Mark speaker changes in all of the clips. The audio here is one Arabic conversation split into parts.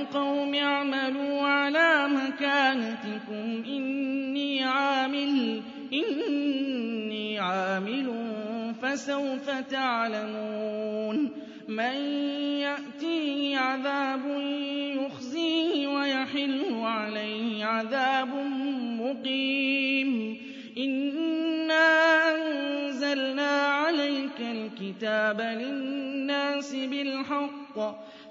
Speaker 1: الْقَوْمِ اعْمَلُوا عَلَىٰ مَكَانَتِكُمْ إِنِّي عَامِلٌ إِنِّي عَامِلٌ فَسَوْفَ تَعْلَمُونَ. مَن يَأْتِيهِ عَذَابٌ يُخْزِيهِ وَيَحِلُّ عَلَيْهِ عَذَابٌ مُّقِيمٌ. إِنَّا أَنزَلْنَا عَلَيْكَ الْكِتَابَ لِلنَّاسِ بِالْحَقِّ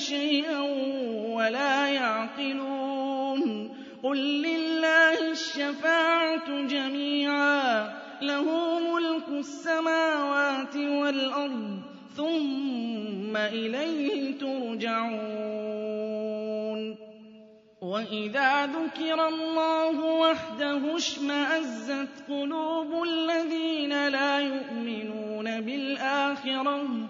Speaker 1: شيئا ولا يعقلون. قل لله الشفاعة جميعا له ملك السماوات والأرض ثم إليه ترجعون. وَإِذَا ذُكِرَ اللَّهُ وَحْدَهُ اشْمَأَزَّتْ قُلُوبُ الَّذِينَ لَا يُؤْمِنُونَ بِالْآخِرَةِ.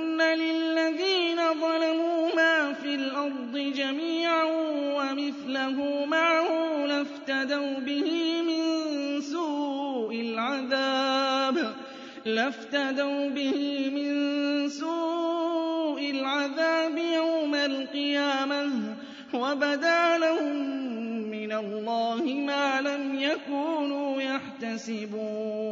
Speaker 1: للذين ظلموا ما في الأرض جميعا ومثله معه لافتدوا به من سوء العذاب لافتدوا به من سوء العذاب يوم القيامة وبدا لهم من الله ما لم يكونوا يحتسبون.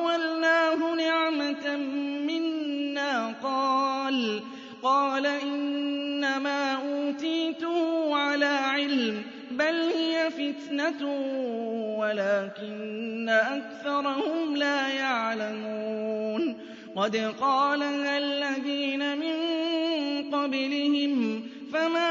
Speaker 1: عِلْمٍ بَلْ هِيَ فِتْنَةٌ وَلَكِنَّ أَكْثَرَهُمْ لَا يَعْلَمُونَ. قَدْ قَالَهَا الَّذِينَ مِن قَبْلِهِمْ فَمَا